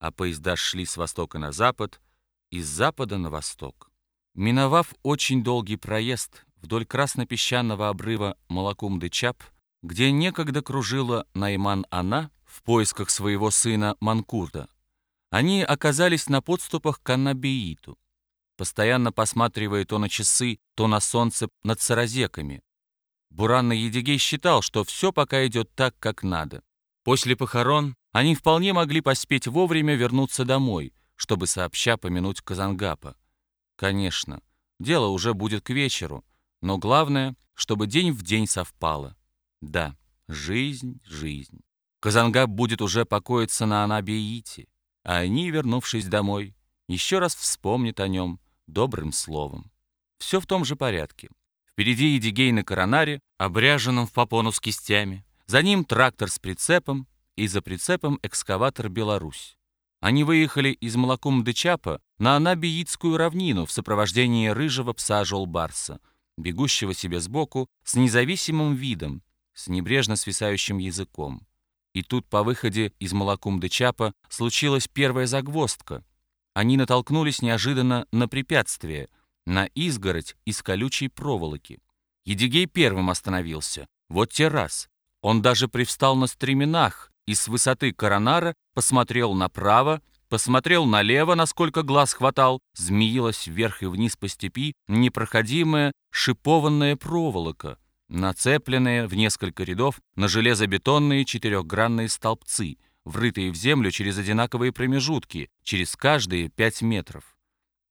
а поезда шли с востока на запад и с запада на восток. Миновав очень долгий проезд вдоль красно-песчаного обрыва Малакум-де-Чап, где некогда кружила Найман-Ана в поисках своего сына Манкурда, они оказались на подступах к Аннабииту, постоянно посматривая то на часы, то на солнце над саразеками. Буранный Едигей считал, что все пока идет так, как надо. После похорон они вполне могли поспеть вовремя вернуться домой, чтобы сообща помянуть Казангапа. Конечно, дело уже будет к вечеру, но главное, чтобы день в день совпало. Да, жизнь, жизнь. Казангап будет уже покоиться на Анабиите, а они, вернувшись домой, еще раз вспомнят о нем добрым словом. Все в том же порядке. Впереди Едигей на коронаре, обряженном в попону с кистями. За ним трактор с прицепом, и за прицепом экскаватор «Беларусь». Они выехали из Малакум-де-Чапа на Анабиитскую равнину в сопровождении рыжего пса Жолбарса, бегущего себе сбоку с независимым видом, с небрежно свисающим языком. И тут по выходе из Малакум-де-Чапа случилась первая загвоздка. Они натолкнулись неожиданно на препятствие, на изгородь из колючей проволоки. Едигей первым остановился. Вот те раз. Он даже привстал на стременах, и с высоты коронара посмотрел направо, посмотрел налево, насколько глаз хватал, змеилась вверх и вниз по степи непроходимая шипованная проволока, нацепленная в несколько рядов на железобетонные четырехгранные столбцы, врытые в землю через одинаковые промежутки, через каждые пять метров.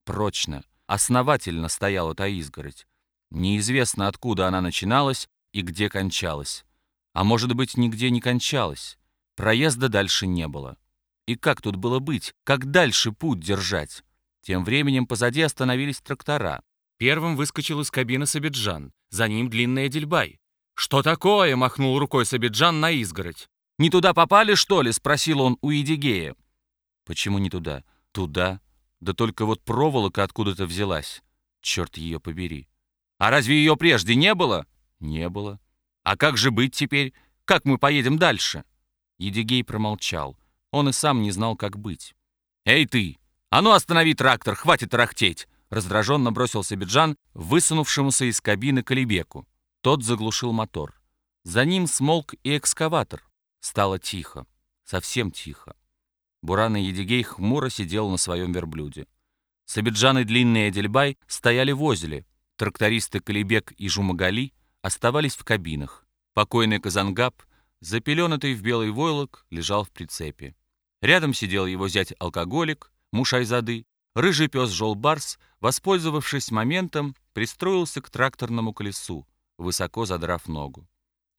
Прочно, основательно стояла та изгородь. Неизвестно, откуда она начиналась и где кончалась. А может быть, нигде не кончалась. Проезда дальше не было. И как тут было быть? Как дальше путь держать? Тем временем позади остановились трактора. Первым выскочил из кабины Сабиджан. За ним длинный Эдельбай. «Что такое?» — махнул рукой Сабиджан на изгородь. «Не туда попали, что ли?» — спросил он у Идигея. «Почему не туда?» «Туда. Да только вот проволока откуда-то взялась. Черт ее побери». «А разве ее прежде не было?» «Не было». «А как же быть теперь? Как мы поедем дальше?» Едигей промолчал. Он и сам не знал, как быть. «Эй ты! А ну останови трактор, хватит рахтеть!» Раздраженно бросился Биджан, высунувшемуся из кабины Калибеку. Тот заглушил мотор. За ним смолк и экскаватор. Стало тихо. Совсем тихо. Буран и Едигей хмуро сидел на своем верблюде. Сабиджан и длинный Эдельбай стояли возле. Трактористы Калибек и Жумагали оставались в кабинах. Покойный Казангаб запеленатый в белый войлок, лежал в прицепе. Рядом сидел его зять-алкоголик, муж Айзады. Рыжий пес Жолбарс, воспользовавшись моментом, пристроился к тракторному колесу, высоко задрав ногу.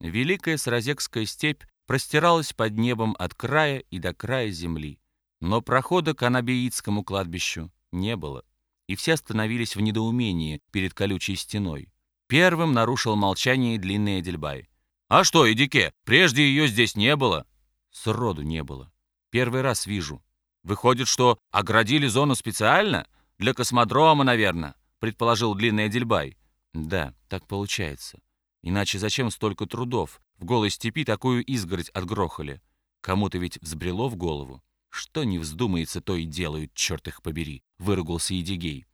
Великая Саразекская степь простиралась под небом от края и до края земли. Но прохода к Анабиитскому кладбищу не было, и все остановились в недоумении перед колючей стеной. Первым нарушил молчание длинный Эдельбай. «А что, Эдике, прежде ее здесь не было?» «Сроду не было. Первый раз вижу. Выходит, что оградили зону специально? Для космодрома, наверное», предположил длинный Эдельбай. «Да, так получается. Иначе зачем столько трудов? В голой степи такую изгородь отгрохали. Кому-то ведь взбрело в голову. Что не вздумается, то и делают, черт их побери», выругался Едигей.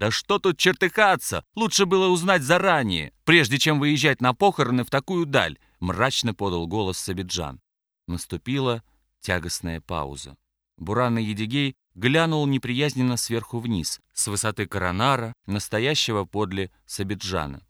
Да что тут чертыхаться? Лучше было узнать заранее, прежде чем выезжать на похороны в такую даль, мрачно подал голос Сабиджан. Наступила тягостная пауза. Буранный Едигей глянул неприязненно сверху вниз, с высоты коронара, настоящего подле Сабиджана.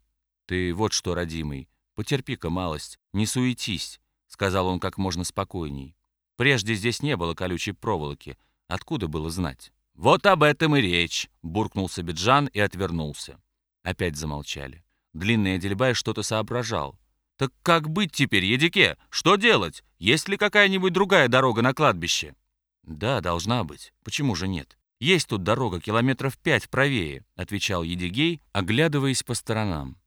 «Ты вот что, родимый, потерпи-ка малость, не суетись», — сказал он как можно спокойней. «Прежде здесь не было колючей проволоки. Откуда было знать?» «Вот об этом и речь», — буркнул Сабиджан и отвернулся. Опять замолчали. Длинный Адельбай что-то соображал. «Так как быть теперь, Едике? Что делать? Есть ли какая-нибудь другая дорога на кладбище?» «Да, должна быть. Почему же нет? Есть тут дорога километров пять правее», — отвечал Едигей, оглядываясь по сторонам.